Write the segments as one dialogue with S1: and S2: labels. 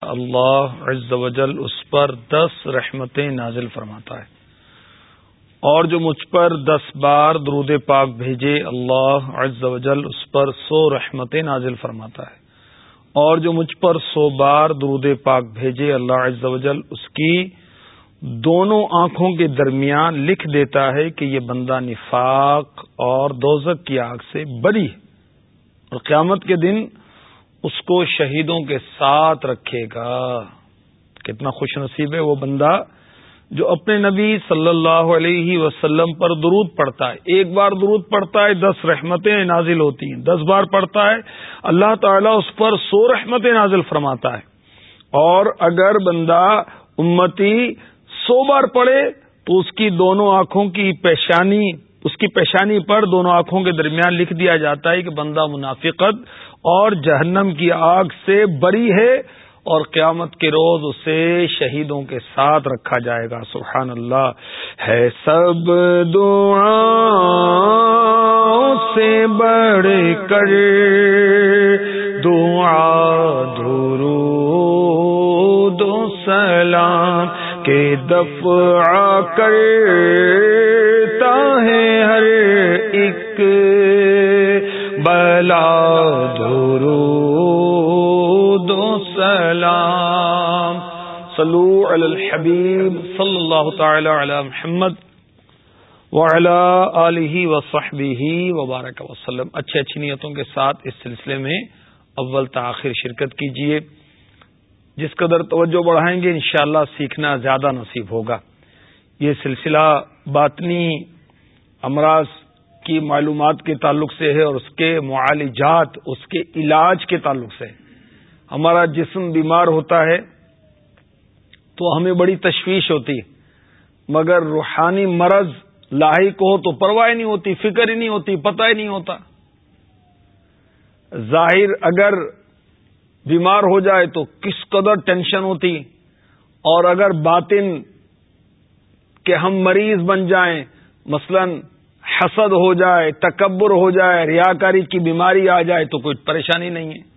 S1: اللہ عز و جل اس پر دس رحمتیں نازل فرماتا ہے۔ اور جو مجھ پر دس بار درود پاک بھیجے، اللہ عز و جل اس پر سو رحمتیں نازل فرماتا ہے۔ اور جو مجھ پر سو بار درود پاک بھیجے، اللہ عز و جل اس کی دونوں آنکھوں کے درمیان لکھ دیتا ہے کہ یہ بندہ نفاق اور دوزک کی آگ سے بری ہے۔ اور قیامت کے دن اس کو شہیدوں کے ساتھ رکھے گا۔ کتنا خوش نصیب ہے وہ بندہ جو اپنے نبی صلی اللہ علیہ وسلم پر درود پڑتا ہے۔ ایک بار درود پڑتا ہے، دس رحمتیں نازل ہوتی ہیں۔ دس بار پڑتا ہے، اللہ تعالیٰ اس پر سو رحمتیں نازل فرماتا ہے۔ اور اگر بندہ امتی سو بار پڑے تو اس کی دونوں آنکھوں کی پیشانی اس کی پیشانی پر دونوں آنکھوں کے درمیان لکھ دیا جاتا ہے کہ بندہ منافقت اور جہنم کی آگ سے بری ہے اور قیامت کے روز اسے شہیدوں کے ساتھ رکھا جائے گا۔ سبحان اللہ۔ ہے سب دعا سے بڑھ کر دعا دھرو دو سلام کے دفع کرتا ہے ہر ایک۔ بلا دو سلام۔ صلو علی الحبیب صلی اللہ تعالی علی محمد وعلی آلہ وصحبہ وبارک وسلم۔ اچھی اچھی نیتوں کے ساتھ اس سلسلے میں اول تاخیر شرکت کیجیے جس قدر توجہ بڑھائیں گے انشاءاللہ سیکھنا زیادہ نصیب ہوگا۔ یہ سلسلہ باطنی امراض کی معلومات کے تعلق سے ہے اور اس کے معالجات، اس کے علاج کے تعلق سے ہمارا جسم بیمار ہوتا ہے تو ہمیں بڑی تشویش ہوتی مگر روحانی مرض لاحق ہو تو پرواہ نہیں ہوتی، فکر ہی نہیں ہوتی، پتہ ہی نہیں ہوتا۔ ظاہر اگر بیمار ہو جائے تو کس قدر ٹینشن ہوتی اور اگر باطن کہ ہم مریض بن جائیں، مثلاً حسد ہو جائے، تکبر ہو جائے، ریاکاری کی بیماری آ جائے تو کوئی پریشانی نہیں ہے۔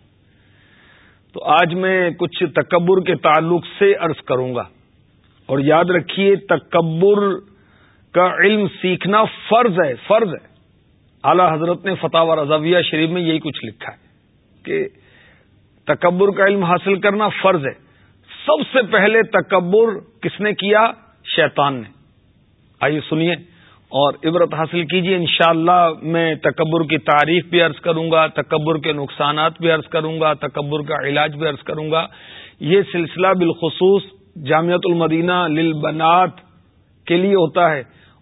S1: تو آج میں کچھ تکبر کے تعلق سے عرض کروں گا۔ اور یاد رکھیے، تکبر کا علم سیکھنا فرض ہے فرض ہے۔ اعلی حضرت نے فتح و رضویہ شریف میں یہی کچھ لکھا ہے کہ تکبر کا علم حاصل کرنا فرض ہے۔ سب سے پہلے تکبر کس نے کیا؟ شیطان نے۔ آئیے سنیے اور عبرت حاصل کیجیے۔ انشاءاللہ میں تکبر کی تعریف بھی عرض کروں گا، تکبر کے نقصانات بھی عرض کروں گا، تکبر کا علاج بھی عرض کروں گا۔ یہ سلسلہ بالخصوص جامعت المدینہ للبنات کے لیے ہوتا ہے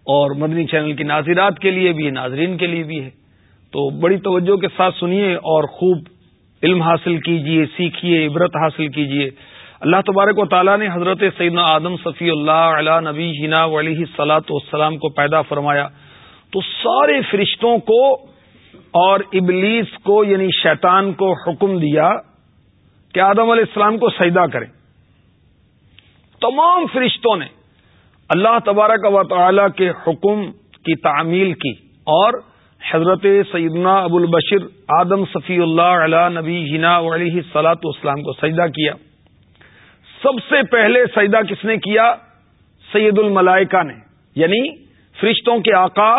S1: اور مدنی چینل کی ناظرات کے لیے بھی ہے ناظرین کے لیے بھی ہے۔ تو بڑی توجہ کے ساتھ سنیے اور خوب علم حاصل کیجیے، سیکھیے، عبرت حاصل کیجیے۔ اللہ تبارک و تعالیٰ نے حضرت سیدنا آدم صفی اللہ علیہ نبی جنا علیہ سلاۃ والسلام کو پیدا فرمایا تو سارے فرشتوں کو اور ابلیس کو یعنی شیطان کو حکم دیا کہ آدم علیہ السلام کو سیدا کریں۔ تمام فرشتوں نے اللہ تبارک و تعالی کے حکم کی تعمیل کی اور حضرت سیدنا ابو البشر آدم صفی اللہ علیہ نبی جنا علیہ سلاۃ والسلام کو سجدہ کیا۔ سب سے پہلے سجدہ کس نے کیا؟ سید الملائکہ نے۔ یعنی فرشتوں کے آقا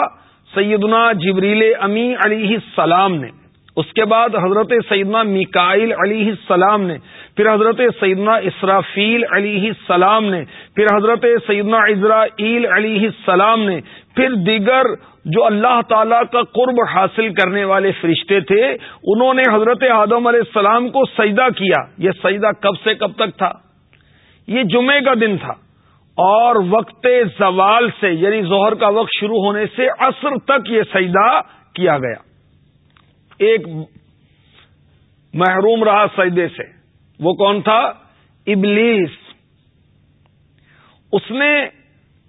S1: سیدنا جبریل امی علیہ السلام نے۔ اس کے بعد حضرت سیدنا میکائل علیہ السلام نے۔ پھر حضرت سیدنا اسرافیل علیہ السلام نے۔ پھر حضرت سیدنا عزرائیل علیہ السلام نے۔ پھر دیگر جو اللہ تعالی کا قرب حاصل کرنے والے فرشتے تھے، انہوں نے حضرت آدم علیہ السلام کو سجدہ کیا۔ یہ سجدہ کب سے کب تک تھا؟ یہ جمعے کا دن تھا اور وقت زوال سے یعنی ظہر کا وقت شروع ہونے سے عصر تک یہ سجدہ کیا گیا۔ ایک محروم رہا سجدے سے۔ وہ کون تھا؟ ابلیس۔ اس نے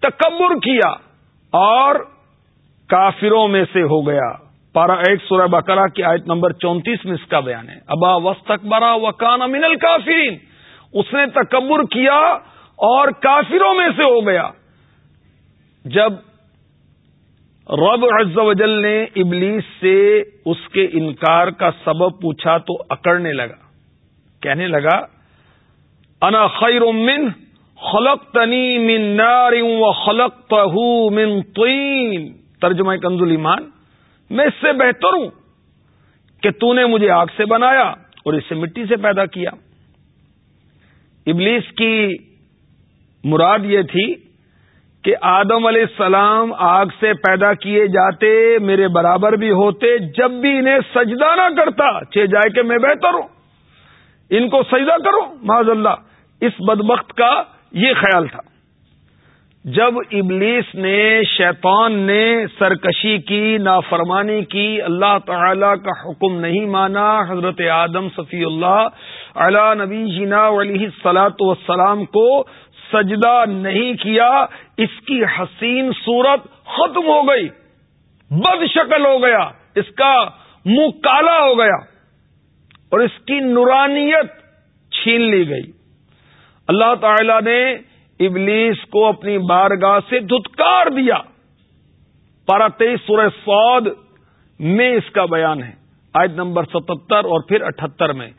S1: تکبر کیا اور کافروں میں سے ہو گیا۔ پارا ایک سورہ بکرا کی آیت نمبر چونتیس میں اس کا بیان ہے۔ ابا وسط اکبرا وکان امین الکافرین۔ اس نے تکبر کیا اور کافروں میں سے ہو گیا۔ جب رب عز و جل نے ابلیس سے اس کے انکار کا سبب پوچھا تو اکڑنے لگا۔ کہنے لگا، انا خیر من خلق تنی من نار و خلق تہ من طین۔ ترجمہ کنزل ایمان، میں اس سے بہتر ہوں کہ تو نے مجھے آگ سے بنایا اور اسے مٹی سے پیدا کیا۔ ابلیس کی مراد یہ تھی کہ آدم علیہ السلام آگ سے پیدا کیے جاتے، میرے برابر بھی ہوتے، جب بھی انہیں سجدہ نہ کرتا چھ جائے کہ میں بہتر ہوں، ان کو سجدہ کرو معذ اللہ اس بدبخت کا یہ خیال تھا۔ جب ابلیس نے، شیطان نے سرکشی کی، نافرمانی کی، اللہ تعالی کا حکم نہیں مانا، حضرت آدم صفی اللہ علی نبی جینا علیہ سلاۃ وسلام کو سجدہ نہیں کیا، اس کی حسین صورت ختم ہو گئی، بد شکل ہو گیا، اس کا منہ کالا ہو گیا اور اس کی نورانیت چھین لی گئی۔ اللہ تعالی نے ابلیس کو اپنی بارگاہ سے دھتکار دیا۔ پارا تیئیس سورہ سعود میں اس کا بیان ہے آج نمبر ستہتر اور پھر اٹھہتر میں۔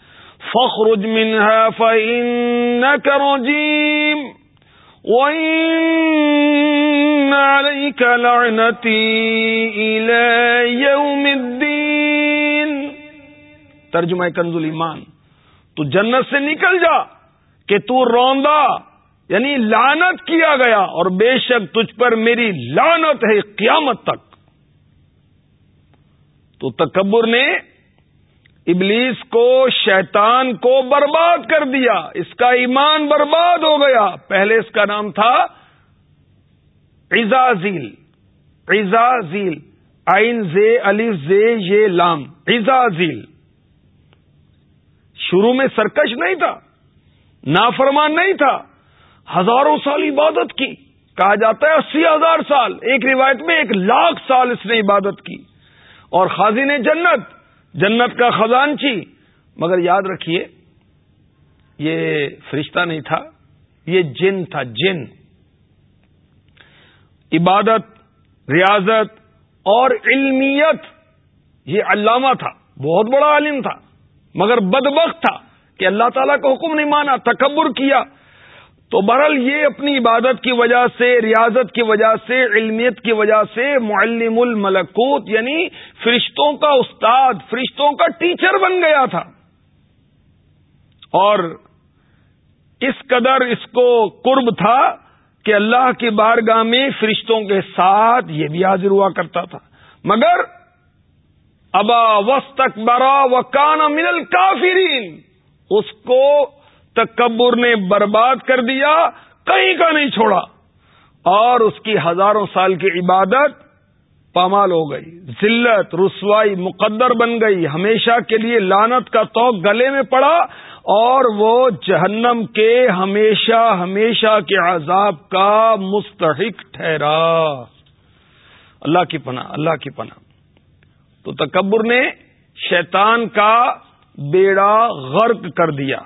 S1: فخرج منها فإنك رجيم. وإن عليك لعنتي إلى يوم الدين. ترجمہ کنز ایمان تو جنت سے نکل جا کہ تو روندا یعنی لانت کیا گیا، اور بے شک تجھ پر میری لانت ہے قیامت تک. تو تکبر نے ابلیس کو شیطان کو برباد کر دیا، اس کا ایمان برباد ہو گیا۔ پہلے اس کا نام تھا ایزازیل ایزازیل آئین زے علی زے، یہ لام۔ ایزازیل شروع میں سرکش نہیں تھا، نافرمان نہیں تھا۔ ہزاروں سال عبادت کی۔ کہا جاتا ہے اسی ہزار سال۔ ایک روایت میں ایک لاکھ سال اس نے عبادت کی۔ اور خاضی نے جنت جنت کا خزانچی۔ مگر یاد رکھیے، یہ فرشتہ نہیں تھا، یہ جن تھا، جن۔ عبادت، ریاضت اور علمیت، یہ علامہ تھا، بہت بڑا عالم تھا۔ مگر بدبخت تھا کہ اللہ تعالیٰ کا حکم نہیں مانا، تکبر کیا۔ تو برل یہ اپنی عبادت کی وجہ سے، ریاضت کی وجہ سے، علمیت کی وجہ سے معلم الملکوت یعنی فرشتوں کا استاد، فرشتوں کا ٹیچر بن گیا تھا۔ اور اس قدر اس کو قرب تھا کہ اللہ کی بارگاہ میں فرشتوں کے ساتھ یہ بھی حاضر ہوا کرتا تھا۔ مگر ابا وسط برا و کان من کافرین اس کو تکبر نے برباد کر دیا، کہیں کا نہیں چھوڑا۔ اور اس کی ہزاروں سال کی عبادت پامال ہو گئی۔ ذلت، رسوائی مقدر بن گئی۔ ہمیشہ کے لیے لانت کا توق گلے میں پڑا اور وہ جہنم کے ہمیشہ ہمیشہ کے عذاب کا مستحق ٹھہرا۔ اللہ کی پناہ، اللہ کی پناہ۔ تو تکبر نے شیطان کا بیڑا غرق کر دیا۔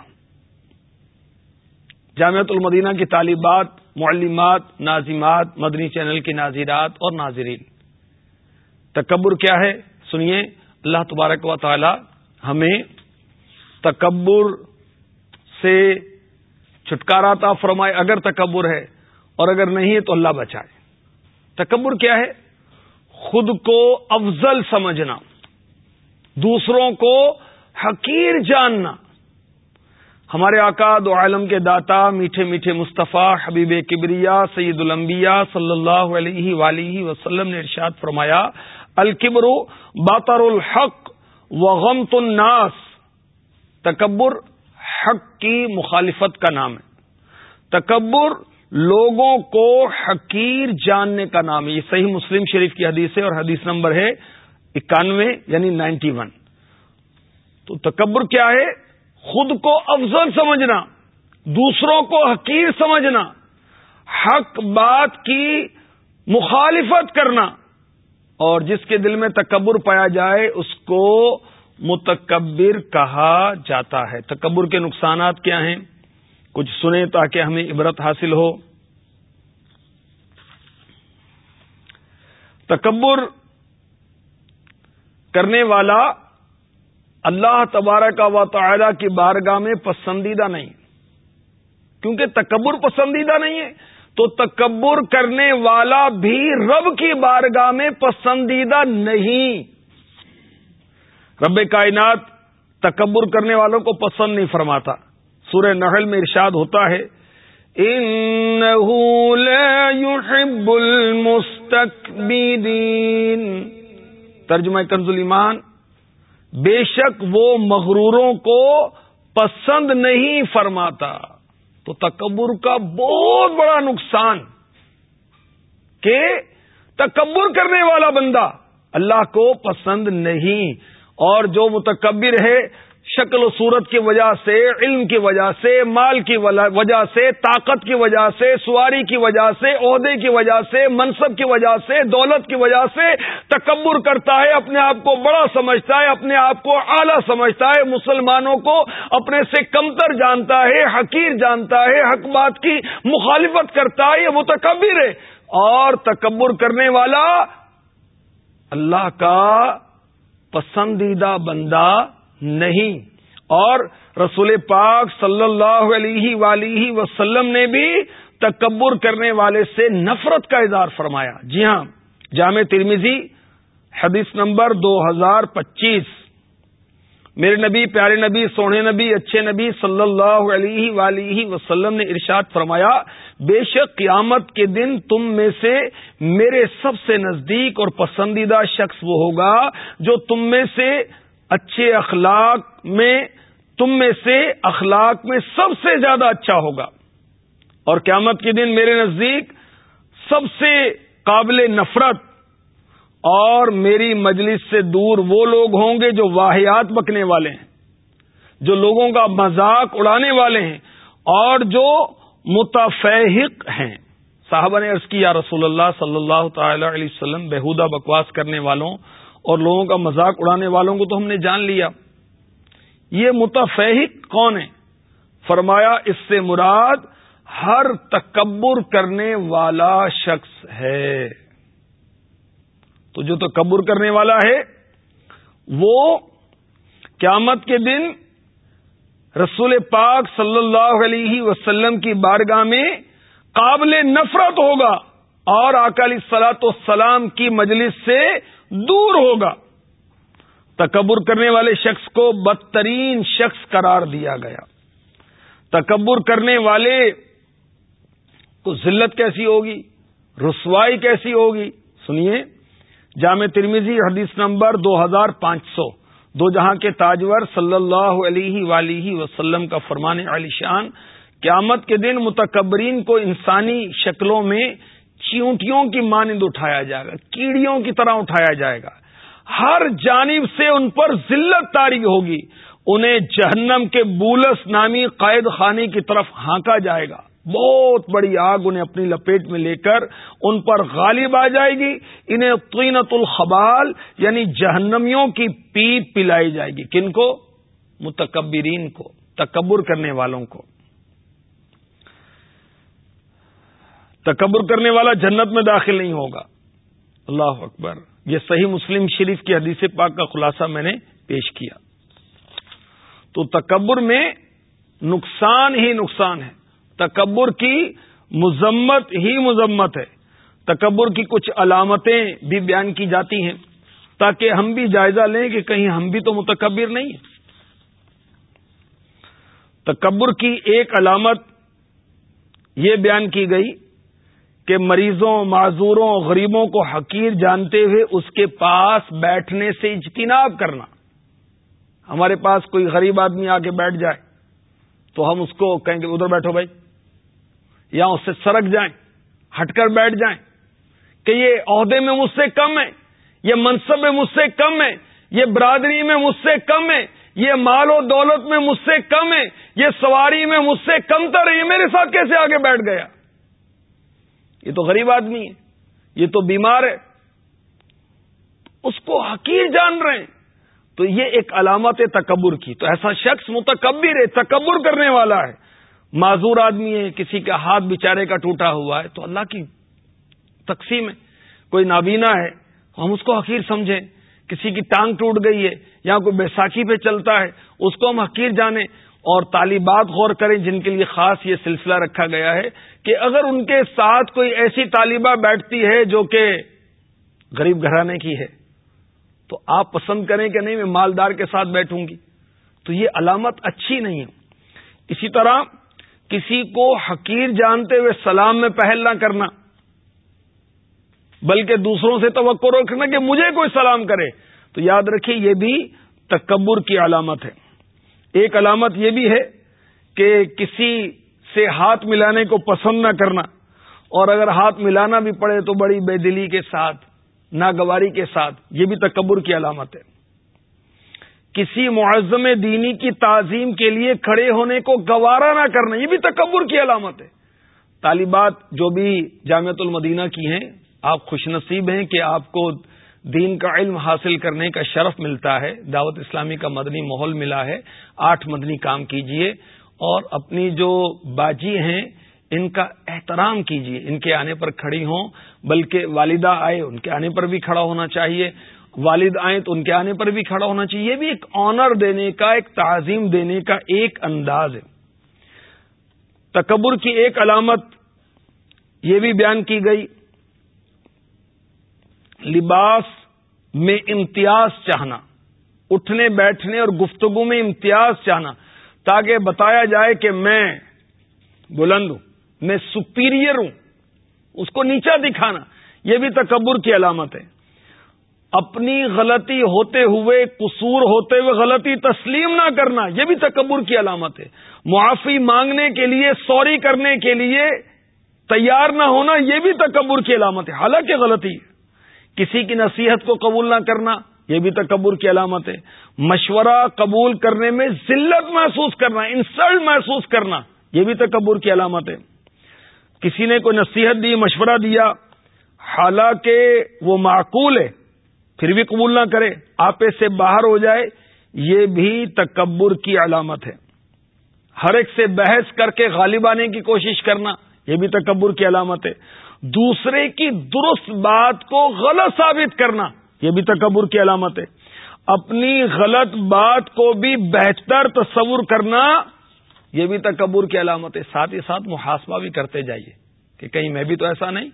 S1: جامعت المدینہ کی طالبات، معلمات، ناظمات، مدنی چینل کی ناظرات اور ناظرین۔ تکبر کیا ہے؟ سنیے، اللہ تبارک و تعالی ہمیں تکبر سے چھٹکارا تھا فرمائے۔ اگر تکبر ہے اور اگر نہیں ہے تو اللہ بچائے۔ تکبر کیا ہے؟ خود کو افضل سمجھنا، دوسروں کو حقیر جاننا۔ ہمارے آقا دو عالم کے داتا میٹھے میٹھے مصطفیٰ، حبیب کبریا، سید الانبیاء صلی اللہ علیہ ولیہ وسلم نے ارشاد فرمایا، الکبر باطر الحق و غمت الناس۔ تکبر حق کی مخالفت کا نام ہے۔ تکبر لوگوں کو حقیر جاننے کا نام ہے۔ یہ صحیح مسلم شریف کی حدیث ہے اور حدیث نمبر ہے اکانوے یعنی نائنٹی ون۔ تو تکبر کیا ہے؟ خود کو افضل سمجھنا، دوسروں کو حقیر سمجھنا، حق بات کی مخالفت کرنا، اور جس کے دل میں تکبر پایا جائے، اس کو متکبر کہا جاتا ہے۔ تکبر کے نقصانات کیا ہیں؟ کچھ سنیں تاکہ ہمیں عبرت حاصل ہو۔ تکبر کرنے والا اللہ تبارہ کا و تعالی کی بارگاہ میں پسندیدہ نہیں کیونکہ تکبر پسندیدہ نہیں ہے تو تکبر کرنے والا بھی رب کی بارگاہ میں پسندیدہ نہیں رب کائنات تکبر کرنے والوں کو پسند نہیں فرماتا سورہ نحل میں ارشاد ہوتا ہے ترجمہ کنز ایمان بے شک وہ مغروروں کو پسند نہیں فرماتا تو تکبر کا بہت بڑا نقصان کہ تکبر کرنے والا بندہ اللہ کو پسند نہیں اور جو متکبر ہے شکل و صورت کی وجہ سے، علم کی وجہ سے، مال کی وجہ سے، طاقت کی وجہ سے، سواری کی وجہ سے، عہدے کی وجہ سے، منصب کی وجہ سے، دولت کی وجہ سے تکبر کرتا ہے، اپنے آپ کو بڑا سمجھتا ہے، اپنے آپ کو اعلیٰ سمجھتا ہے، مسلمانوں کو اپنے سے کمتر جانتا ہے، حقیر جانتا ہے، حق بات کی مخالفت کرتا ہے، یہ متکبر ہے۔ اور تکبر کرنے والا اللہ کا پسندیدہ بندہ نہیں۔ اور رسول پاک صلی اللہ علیہ ولی وسلم نے بھی تکبر کرنے والے سے نفرت کا اظہار فرمایا۔ جی ہاں جامع ترمیزی حدیث نمبر دو ہزار پچیس۔ میرے نبی، پیارے نبی سونے نبی، اچھے نبی صلی اللہ علیہ ولی وسلم نے ارشاد فرمایا، بے شک قیامت کے دن تم میں سے میرے سب سے نزدیک اور پسندیدہ شخص وہ ہوگا جو تم میں سے اچھے اخلاق میں تم میں سے اخلاق میں سب سے زیادہ اچھا ہوگا۔ اور قیامت کے دن میرے نزدیک سب سے قابل نفرت اور میری مجلس سے دور وہ لوگ ہوں گے جو واحیات بکنے والے ہیں، جو لوگوں کا مذاق اڑانے والے ہیں اور جو متفحق ہیں۔ صاحبہ نے عرض کیا رسول اللہ صلی اللہ تعالی علیہ وسلم بہودہ بکواس کرنے والوں اور لوگوں کا مذاق اڑانے والوں کو تو ہم نے جان لیا۔ یہ متفحق کون ہے؟ فرمایا، اس سے مراد ہر تکبر کرنے والا شخص ہے۔ تو جو تکبر کرنے والا ہے، وہ قیامت کے دن رسول پاک صلی اللہ علیہ وسلم کی بارگاہ میں قابل نفرت ہوگا۔ اور اکالی سلاط والسلام کی مجلس سے دور ہوگا۔ تکبر کرنے والے شخص کو بدترین شخص قرار دیا گیا۔ تکبر کرنے والے کو ذلت کیسی ہوگی؟ رسوائی کیسی ہوگی؟ سنیے۔ جامع ترمیزی حدیث نمبر دو ہزار پانچ سو۔ دو جہاں کے تاجور صلی اللہ علیہ ولیہ وسلم کا فرمان علی شان۔ قیامت کے دن متکبرین کو انسانی شکلوں میں چیونٹیوں کی مانند اٹھایا جائے گا، کیڑیوں کی طرح اٹھایا جائے گا۔ ہر جانب سے ان پر ذلت تاری ہوگی۔ انہیں جہنم کے بولس نامی قائد خانے کی طرف ہانکا جائے گا۔ بہت بڑی آگ انہیں اپنی لپیٹ میں لے کر ان پر غالب آ جائے گی۔ انہیں قینت الخبال یعنی جہنمیوں کی پیپ پلائی جائے گی۔ کن کو؟ متکبرین کو، تکبر کرنے والوں کو۔ تکبر کرنے والا جنت میں داخل نہیں ہوگا۔ اللہ اکبر۔ یہ صحیح مسلم شریف کی حدیث پاک کا خلاصہ میں نے پیش کیا۔ تو تکبر میں نقصان ہی نقصان ہے۔ تکبر کی مذمت ہی مذمت ہے۔ تکبر کی کچھ علامتیں بھی بیان کی جاتی ہیں تاکہ ہم بھی جائزہ لیں کہ کہیں ہم بھی تو متکبر نہیں ہیں۔ تکبر کی ایک علامت یہ بیان کی گئی کہ مریضوں، معذوروں، غریبوں کو حقیر جانتے ہوئے اس کے پاس بیٹھنے سے اجتناب کرنا۔ ہمارے پاس کوئی غریب آدمی آ کے بیٹھ جائے تو ہم اس کو کہیں گے ادھر بیٹھو بھائی، یا اس سے سرک جائیں، ہٹ کر بیٹھ جائیں۔ کہ یہ عہدے میں مجھ سے کم ہے یہ منصب میں مجھ سے کم ہے یہ برادری میں مجھ سے کم ہے یہ مال و دولت میں مجھ سے کم ہے یہ سواری میں مجھ سے کم تر ہے یہ میرے ساتھ کیسے آگے بیٹھ گیا؟ یہ تو غریب آدمی ہے، یہ تو بیمار ہے۔ اس کو حقیر جان رہے ہیں۔ تو یہ ایک علامت ہے تکبر کی، تو ایسا شخص متکبر ہے، تکبر کرنے والا ہے۔ معذور آدمی ہے، کسی کا ہاتھ بچارے کا ٹوٹا ہوا ہے، تو اللہ کی تقسیم ہے۔ کوئی نابینا ہے، ہم اس کو حقیر سمجھیں۔ کسی کی ٹانگ ٹوٹ گئی ہے، یا کوئی بیساکھی پہ چلتا ہے، اس کو ہم حقیر جانیں۔ اور طالبات غور کریں جن کے لیے خاص یہ سلسلہ رکھا گیا ہے کہ اگر ان کے ساتھ کوئی ایسی طالبہ بیٹھتی ہے جو کہ غریب گھرانے کی ہے، تو آپ پسند کریں کہ نہیں، میں مالدار کے ساتھ بیٹھوں گی۔ تو یہ علامت اچھی نہیں ہے۔ اسی طرح کسی کو حقیر جانتے ہوئے سلام میں پہل نہ کرنا، بلکہ دوسروں سے توقع رکھنا کہ مجھے کوئی سلام کرے، تو یاد رکھیے یہ بھی تکبر کی علامت ہے۔ ایک علامت یہ بھی ہے کہ کسی سے ہاتھ ملانے کو پسند نہ کرنا اور اگر ہاتھ ملانا بھی پڑے تو بڑی بے دلی کے ساتھ، ناگواری کے ساتھ، یہ بھی تکبر کی علامت ہے۔ کسی معظم دینی کی تعظیم کے لیے کھڑے ہونے کو گوارا نہ کرنا، یہ بھی تکبر کی علامت ہے۔ طالبات جو بھی جامعت المدینہ کی ہیں، آپ خوش نصیب ہیں کہ آپ کو دین کا علم حاصل کرنے کا شرف ملتا ہے، دعوت اسلامی کا مدنی ماحول ملا ہے، آٹھ مدنی کام کیجیے اور اپنی جو باجی ہیں، ان کا احترام کیجیے ان کے آنے پر کھڑی ہوں، بلکہ والدہ آئے ان کے آنے پر بھی کھڑا ہونا چاہیے۔ والد آئے تو ان کے آنے پر بھی کھڑا ہونا چاہیے۔ یہ بھی ایک آنر دینے کا، ایک تعظیم دینے کا ایک انداز ہے۔ تکبر کی ایک علامت یہ بھی بیان کی گئی۔ لباس میں امتیاز چاہنا، اٹھنے بیٹھنے اور گفتگو میں امتیاز چاہنا، تاکہ بتایا جائے کہ میں بلند ہوں، میں سپیریئر ہوں، اس کو نیچا دکھانا، یہ بھی تکبر کی علامت ہے۔ اپنی غلطی ہوتے ہوئے، قصور ہوتے ہوئے غلطی تسلیم نہ کرنا، یہ بھی تکبر کی علامت ہے۔ معافی مانگنے کے لیے، سوری کرنے کے لیے تیار نہ ہونا، یہ بھی تکبر کی علامت ہے۔ حالانکہ غلطی ہے۔ کسی کی نصیحت کو قبول نہ کرنا، یہ بھی تکبر کی علامت ہے۔ مشورہ قبول کرنے میں ذلت محسوس کرنا، انسلٹ محسوس کرنا، یہ بھی تکبر کی علامت ہے۔ کسی نے کوئی نصیحت دی، مشورہ دیا، حالانکہ وہ معقول ہے، پھر بھی قبول نہ کرے آپے سے باہر ہو جائے، یہ بھی تکبر کی علامت ہے۔ ہر ایک سے بحث کر کے غالب آنے کی کوشش کرنا، یہ بھی تکبر کی علامت ہے۔ دوسرے کی درست بات کو غلط ثابت کرنا، یہ بھی تکبر کی علامت ہے۔ اپنی غلط بات کو بھی بہتر تصور کرنا، یہ بھی تکبر کی علامت ہے۔ ساتھ ہی ساتھ محاسبہ بھی کرتے جائیے کہ کہیں میں بھی تو ایسا نہیں،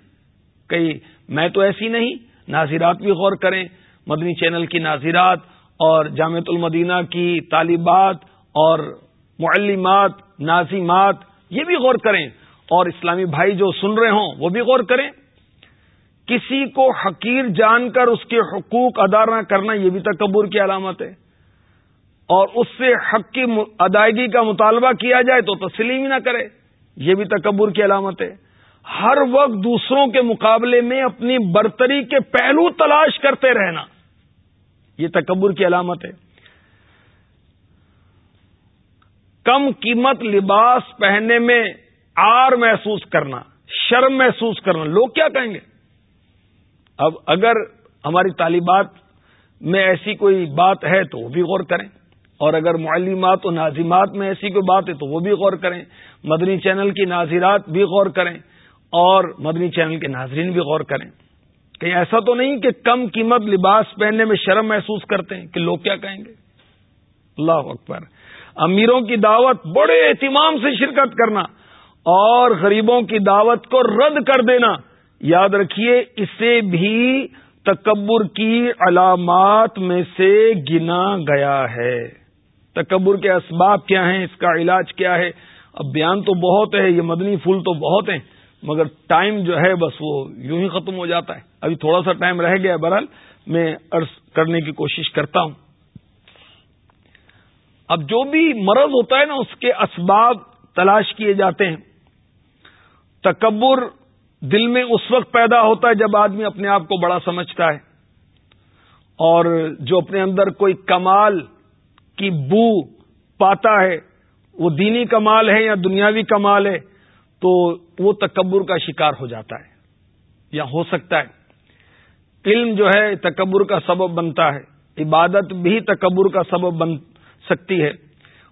S1: کہیں میں تو ایسی نہیں۔ ناظرات بھی غور کریں، مدنی چینل کی ناظرات اور جامعت المدینہ کی طالبات اور معلمات، ناظمات، یہ بھی غور کریں۔ اور اسلامی بھائی جو سن رہے ہوں، وہ بھی غور کریں۔ کسی کو حقیر جان کر اس کے حقوق ادا نہ کرنا یہ بھی تکبر کی علامت ہے۔ اور اس سے حق کی ادائیگی کا مطالبہ کیا جائے تو تسلیم ہی نہ کرے، یہ بھی تکبر کی علامت ہے۔ ہر وقت دوسروں کے مقابلے میں اپنی برتری کے پہلو تلاش کرتے رہنا، یہ تکبر کی علامت ہے۔ کم قیمت لباس پہننے میں آر محسوس کرنا، شرم محسوس کرنا، لوگ کیا کہیں گے؟ اب اگر ہماری طالبات میں ایسی کوئی بات ہے تو وہ بھی غور کریں، اور اگر معلمات و ناظمات میں ایسی کوئی بات ہے تو وہ بھی غور کریں، مدنی چینل کی ناظرات بھی غور کریں، اور مدنی چینل کے ناظرین بھی غور کریں۔ کہیں ایسا تو نہیں کہ کم قیمت لباس پہننے میں شرم محسوس کرتے ہیں کہ لوگ کیا کہیں گے؟ اللہ اکبر۔ امیروں کی دعوت، بڑے اہتمام سے شرکت کرنا اور غریبوں کی دعوت کو رد کر دینا۔ یاد رکھیے، اسے بھی تکبر کی علامات میں سے گنا گیا ہے۔ تکبر کے اسباب کیا ہیں؟ اس کا علاج کیا ہے؟ اب بیان تو بہت ہے، یہ مدنی پھول تو بہت ہیں، مگر ٹائم جو ہے بس وہ یوں ہی ختم ہو جاتا ہے۔ ابھی تھوڑا سا ٹائم رہ گیا بہرحال میں عرض کرنے کی کوشش کرتا ہوں۔ اب جو بھی مرض ہوتا ہے نا، اس کے اسباب تلاش کیے جاتے ہیں۔ تکبر دل میں اس وقت پیدا ہوتا ہے جب آدمی اپنے آپ کو بڑا سمجھتا ہے اور جو اپنے اندر کوئی کمال کی بو پاتا ہے، وہ دینی کمال ہے یا دنیاوی کمال ہے، تو وہ تکبر کا شکار ہو جاتا ہے یا ہو سکتا ہے۔ علم جو ہے، تکبر کا سبب بنتا ہے۔ عبادت بھی تکبر کا سبب بن سکتی ہے۔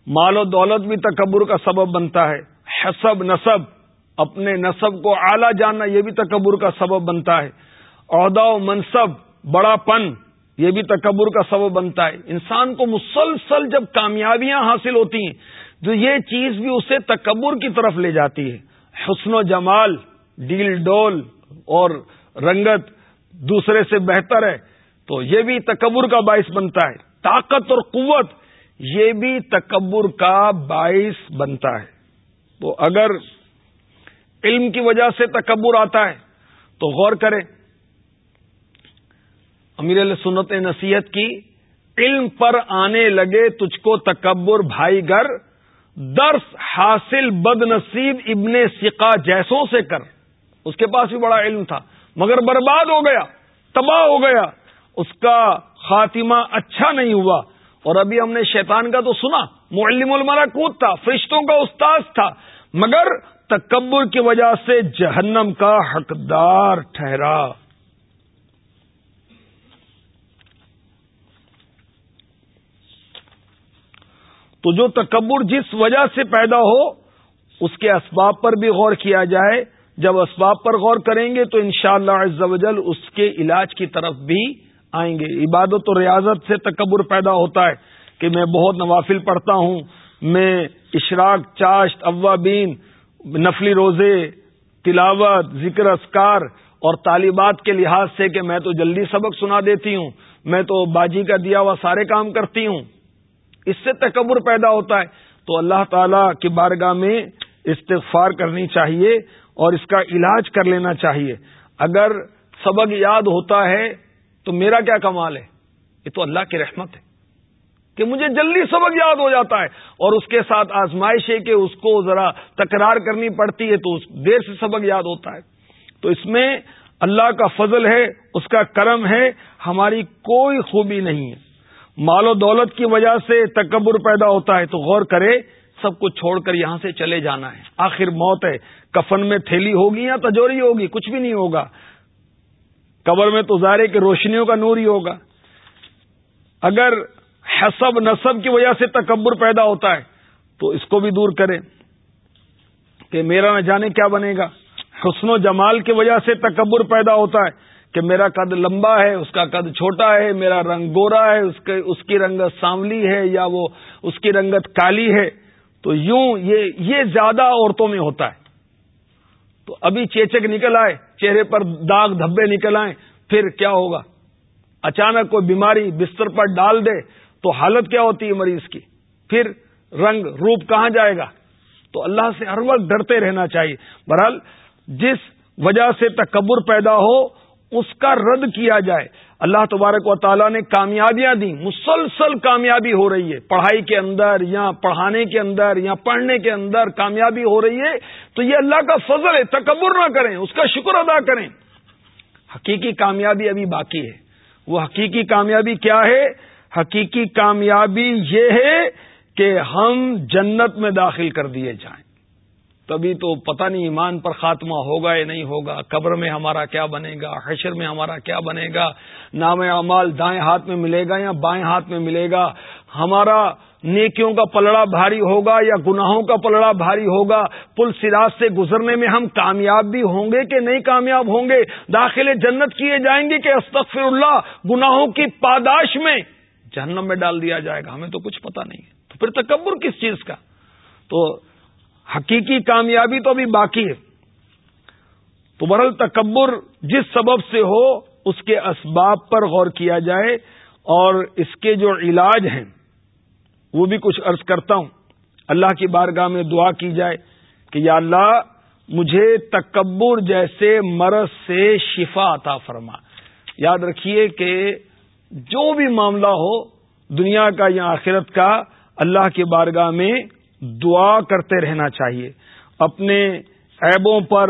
S1: مال و دولت بھی تکبر کا سبب بنتا ہے۔ حسب، نصب۔ اپنے نصب کو اعلی جاننا یہ بھی تکبر کا سبب بنتا ہے۔ عہدہ و منصب بڑا پن یہ بھی تکبر کا سبب بنتا ہے۔ انسان کو مسلسل جب کامیابیاں حاصل ہوتی ہیں، جو یہ چیز بھی اسے تکبر کی طرف لے جاتی ہے۔ حسن و جمال، ڈیل ڈول اور رنگت دوسرے سے بہتر ہے، تو یہ بھی تکبر کا باعث بنتا ہے۔ طاقت اور قوت، یہ بھی تکبر کا باعث بنتا ہے۔ تو اگر علم کی وجہ سے تکبر آتا ہے، تو غور کریں۔ امیر علیہ سنت نصیحت کی، علم پر آنے لگے تجھ کو تکبر، بھائی گر، درس حاصل بد نصیب ابن سکا جیسوں سے کر۔ اس کے پاس بھی بڑا علم تھا، مگر برباد ہو گیا، تباہ ہو گیا۔ اس کا خاتمہ اچھا نہیں ہوا۔ اور ابھی ہم نے شیطان کا تو سنا، معلم الملکوت تھا، فرشتوں کا استاذ تھا، مگر تکبر کی وجہ سے جہنم کا حقدار ٹھہرا۔ تو جو تکبر جس وجہ سے پیدا ہو، اس کے اسباب پر بھی غور کیا جائے۔ جب اسباب پر غور کریں گے تو انشاءاللہ شاء اللہ اس کے علاج کی طرف بھی آئیں گے۔ عبادت و ریاضت سے تکبر پیدا ہوتا ہے کہ میں بہت نوافل پڑھتا ہوں، میں اشراق، چاشت، اوابین نفلی روزے، تلاوت، ذکر اسکار اور طالبات کے لحاظ سے کہ میں تو جلدی سبق سنا دیتی ہوں، میں تو باجی کا دیا ہوا سارے کام کرتی ہوں۔ اس سے تکبر پیدا ہوتا ہے۔ تو اللہ تعالی کی بارگاہ میں استغفار کرنی چاہیے اور اس کا علاج کر لینا چاہیے۔ اگر سبق یاد ہوتا ہے تو میرا کیا کمال ہے؟ یہ تو اللہ کی رحمت ہے۔ کہ مجھے جلدی سبق یاد ہو جاتا ہے اور اس کے ساتھ آزمائش ہے کہ اس کو ذرا تکرار کرنی پڑتی ہے تو اس دیر سے سبق یاد ہوتا ہے۔ تو اس میں اللہ کا فضل ہے، اس کا کرم ہے، ہماری کوئی خوبی نہیں ہے۔ مال و دولت کی وجہ سے تکبر پیدا ہوتا ہے تو غور کرے، سب کو چھوڑ کر یہاں سے چلے جانا ہے۔ آخر موت ہے۔ کفن میں تھیلی ہوگی یا تجوری ہوگی؟ کچھ بھی نہیں ہوگا۔ قبر میں تو ظاہر کہ روشنیوں کا نور ہی ہوگا۔ اگر حسب نصب کی وجہ سے تکبر پیدا ہوتا ہے، تو اس کو بھی دور کرے کہ میرا نہ جانے کیا بنے گا۔ حسن و جمال کی وجہ سے تکبر پیدا ہوتا ہے کہ میرا قد لمبا ہے، اس کا قد چھوٹا ہے، میرا رنگ گورا ہے، اس کے، اس کی رنگت سانولی ہے یا وہ اس کی رنگت کالی ہے۔ تو یوں یہ یہ زیادہ عورتوں میں ہوتا ہے۔ تو ابھی چیچک نکل آئے، چہرے پر داغ دھبے نکل آئے، پھر کیا ہوگا؟ اچانک کوئی بیماری بستر پر ڈال دے تو حالت کیا ہوتی ہے مریض کی؟ پھر رنگ، روپ کہاں جائے گا؟ تو اللہ سے ہر وقت ڈرتے رہنا چاہیے۔ بہرحال، جس وجہ سے تکبر پیدا ہو، اس کا رد کیا جائے۔ اللہ تبارک و تعالیٰ نے کامیابیاں دی مسلسل کامیابی ہو رہی ہے۔ پڑھائی کے اندر یا پڑھانے کے اندر یا پڑھنے کے اندر کامیابی ہو رہی ہے۔ تو یہ اللہ کا فضل ہے۔ تکبر نہ کریں، اس کا شکر ادا کریں۔ حقیقی کامیابی ابھی باقی ہے۔ وہ حقیقی کامیابی کیا ہے؟ حقیقی کامیابی یہ ہے کہ ہم جنت میں داخل کر دیے جائیں۔ تبھی تو پتہ نہیں ایمان پر خاتمہ ہوگا یا نہیں ہوگا، قبر میں ہمارا کیا بنے گا، حشر میں ہمارا کیا بنے گا، نام اعمال دائیں ہاتھ میں ملے گا یا بائیں ہاتھ میں ملے گا۔ ہمارا نیکیوں کا پلڑا بھاری ہوگا یا گناہوں کا پلڑا بھاری ہوگا، پل سراج سے گزرنے میں ہم کامیاب بھی ہوں گے کہ نہیں کامیاب ہوں گے؟ داخل جنت کیے جائیں گے کہ استغفر اللہ، گناہوں کی پاداش میں جہنم میں ڈال دیا جائے گا، ہمیں تو کچھ پتا نہیں ہے۔ تو پھر تکبر کس چیز کا؟ تو حقیقی کامیابی تو ابھی باقی ہے۔ تو برل تکبر جس سبب سے ہو، اس کے اسباب پر غور کیا جائے اور اس کے جو علاج ہیں، وہ بھی کچھ عرض کرتا ہوں۔ اللہ کی بارگاہ میں دعا کی جائے کہ یا اللہ، مجھے تکبر جیسے مرض سے شفا عطا فرما۔ یاد رکھیے کہ جو بھی معاملہ ہو، دنیا کا یا آخرت کا، اللہ کی بارگاہ میں دعا کرتے رہنا چاہیے۔ اپنے عیبوں پر،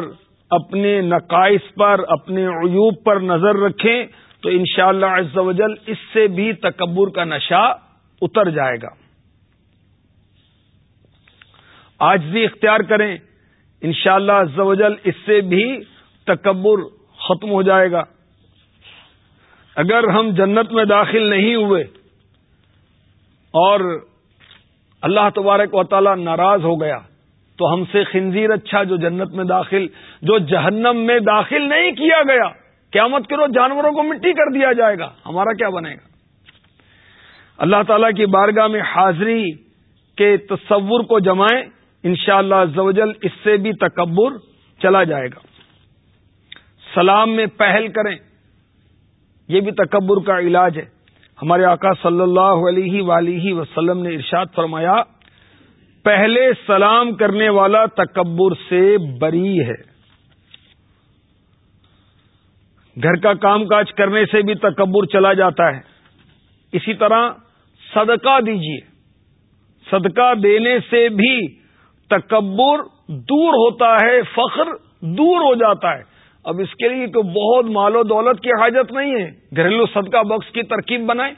S1: اپنے نقائص پر، اپنے عیوب پر نظر رکھیں تو انشاءاللہ شاء اللہ اس سے بھی تکبر کا نشہ اتر جائے گا۔ آج بھی اختیار کریں، انشاءاللہ شاء اللہ اس سے بھی تکبر ختم ہو جائے گا۔ اگر ہم جنت میں داخل نہیں ہوئے اور اللہ تبارک و تعالی ناراض ہو گیا، تو ہم سے خنزیر اچھا جو جنت میں داخل، جو جہنم میں داخل نہیں کیا گیا، قیامت کرو جانوروں کو مٹی کر دیا جائے گا۔ ہمارا کیا بنے گا؟ اللہ تعالی کی بارگاہ میں حاضری کے تصور کو جمائیں، انشاءاللہ شاء اللہ اس سے بھی تکبر چلا جائے گا۔ سلام میں پہل کریں۔ یہ بھی تکبر کا علاج ہے۔ ہمارے آقا صلی اللہ علیہ ولیہ وسلم نے ارشاد فرمایا، پہلے سلام کرنے والا تکبر سے بری ہے۔ گھر کا کام کاج کرنے سے بھی تکبر چلا جاتا ہے۔ اسی طرح صدقہ دیجیے صدقہ دینے سے بھی تکبر دور ہوتا ہے، فخر دور ہو جاتا ہے۔ اب اس کے لیے تو بہت مال و دولت کی حاجت نہیں ہے۔ گھریلو صدقہ باکس کی ترکیب بنائیں۔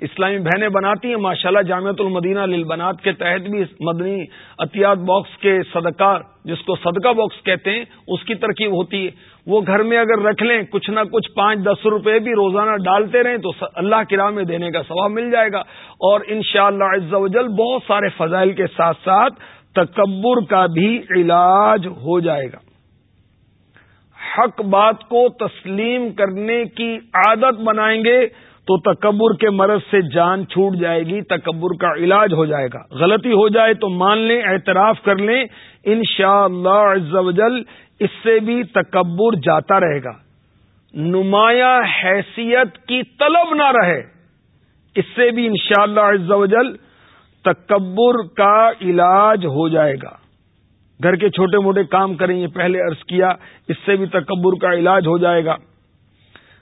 S1: اسلامی بہنیں بناتی ہیں، ماشاءاللہ جامعت المدینہ للبنات کے تحت بھی مدنی اطیات باکس کے صدقہ، جس کو صدقہ باکس کہتے ہیں، اس کی ترکیب ہوتی ہے۔ وہ گھر میں اگر رکھ لیں، کچھ نہ کچھ پانچ دس روپے بھی روزانہ ڈالتے رہیں تو اللہ کی راہ میں دینے کا ثواب مل جائے گا۔ اور ان شاء اللہ بہت سارے فضائل کے ساتھ ساتھ تکبر کا بھی علاج ہو جائے گا۔ حق بات کو تسلیم کرنے کی عادت بنائیں گے تو تکبر کے مرض سے جان چھوٹ جائے گی، تکبر کا علاج ہو جائے گا۔ غلطی ہو جائے تو مان لیں، اعتراف کر لیں۔ ان شاء اللہ اس سے بھی تکبر جاتا رہے گا۔ نمایاں حیثیت کی طلب نہ رہے۔ اس سے بھی انشاءاللہ شاء اللہ تکبر کا علاج ہو جائے گا۔ گھر کے چھوٹے موٹے کام کریں، یہ پہلے عرض کیا، اس سے بھی تکبر کا علاج ہو جائے گا۔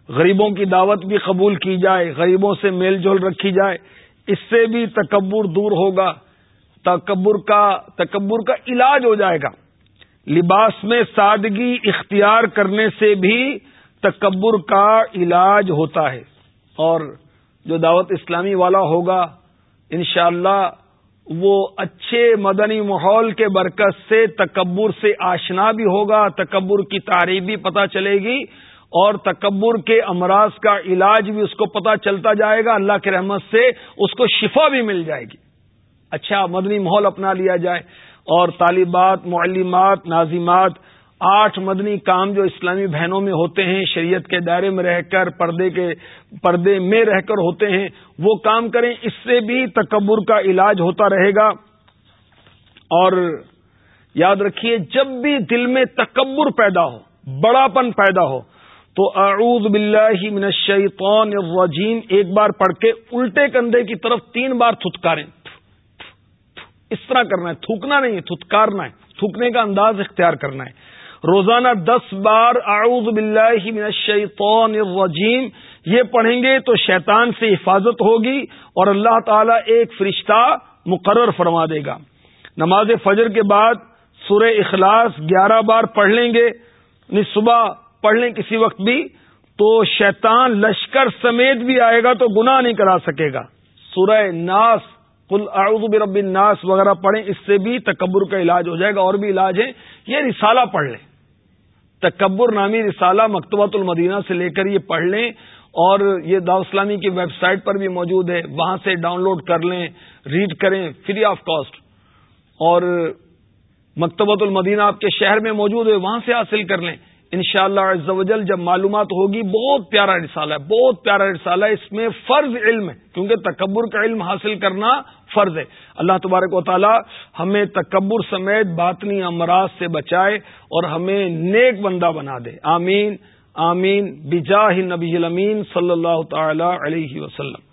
S1: غریبوں کی دعوت بھی قبول کی جائے، غریبوں سے میل جول رکھی جائے، اس سے بھی تکبر دور ہوگا، تکبر کا تکبر کا علاج ہو جائے گا۔ لباس میں سادگی اختیار کرنے سے بھی تکبر کا علاج ہوتا ہے۔ اور جو دعوت اسلامی والا ہوگا، انشاءاللہ وہ اچھے مدنی ماحول کے برکت سے تکبر سے آشنا بھی ہوگا، تکبر کی تعریف بھی پتہ چلے گی اور تکبر کے امراض کا علاج بھی اس کو پتہ چلتا جائے گا، اللہ کے رحمت سے اس کو شفا بھی مل جائے گی۔ اچھا مدنی ماحول اپنا لیا جائے اور طالبات، معلمات، ناظمات آٹھ مدنی کام جو اسلامی بہنوں میں ہوتے ہیں، شریعت کے دائرے میں رہ کر، پردے کے پردے میں رہ کر ہوتے ہیں، وہ کام کریں، اس سے بھی تکبر کا علاج ہوتا رہے گا۔ اور یاد رکھیے، جب بھی دل میں تکبر پیدا ہو بڑا پن پیدا ہو، تو اعوذ باللہ من الشیطان الرجیم، ایک بار پڑھ کے الٹے کندھے کی طرف تین بار تھتکاریں۔ اس طرح کرنا ہے، تھوکنا نہیں ہے، تھتکارنا ہے، تھوکنے کا انداز اختیار کرنا ہے۔ روزانہ دس بار اعوذ باللہ من الشیطان الرجیم، یہ پڑھیں گے تو شیطان سے حفاظت ہوگی اور اللہ تعالی ایک فرشتہ مقرر فرما دے گا۔ نماز فجر کے بعد سورہ اخلاص گیارہ بار پڑھ لیں گے یعنی صبح پڑھ لیں کسی وقت بھی، تو شیطان لشکر سمیت بھی آئے گا تو گناہ نہیں کرا سکے گا۔ سورہ ناس کل اعوذ برب الناس وغیرہ پڑھیں، اس سے بھی تکبر کا علاج ہو جائے گا اور بھی علاج ہے یہ رسالہ پڑھ لیں۔ تکبر نامی رسالہ مکتبۃ المدینہ سے لے کر یہ پڑھ لیں اور یہ دا اسلامی کی ویب سائٹ پر بھی موجود ہے، وہاں سے ڈاؤن لوڈ کر لیں، ریڈ کریں، فری آف کاسٹ۔ اور مکتبۃ المدینہ آپ کے شہر میں موجود ہے، وہاں سے حاصل کر لیں۔ انشاءاللہ شاء اللہ جب معلومات ہوگی، بہت پیارا رسالہ ہے، بہت پیارا رسالہ ہے، اس میں فرض علم ہے، کیونکہ تکبر کا علم حاصل کرنا فرض ہے۔ اللہ تبارک و تعالی ہمیں تکبر سمیت باطنی امراض سے بچائے اور ہمیں نیک بندہ بنا دے۔ آمین آمین۔ بجاہ نبی الامین صلی اللہ تعالی علیہ وسلم۔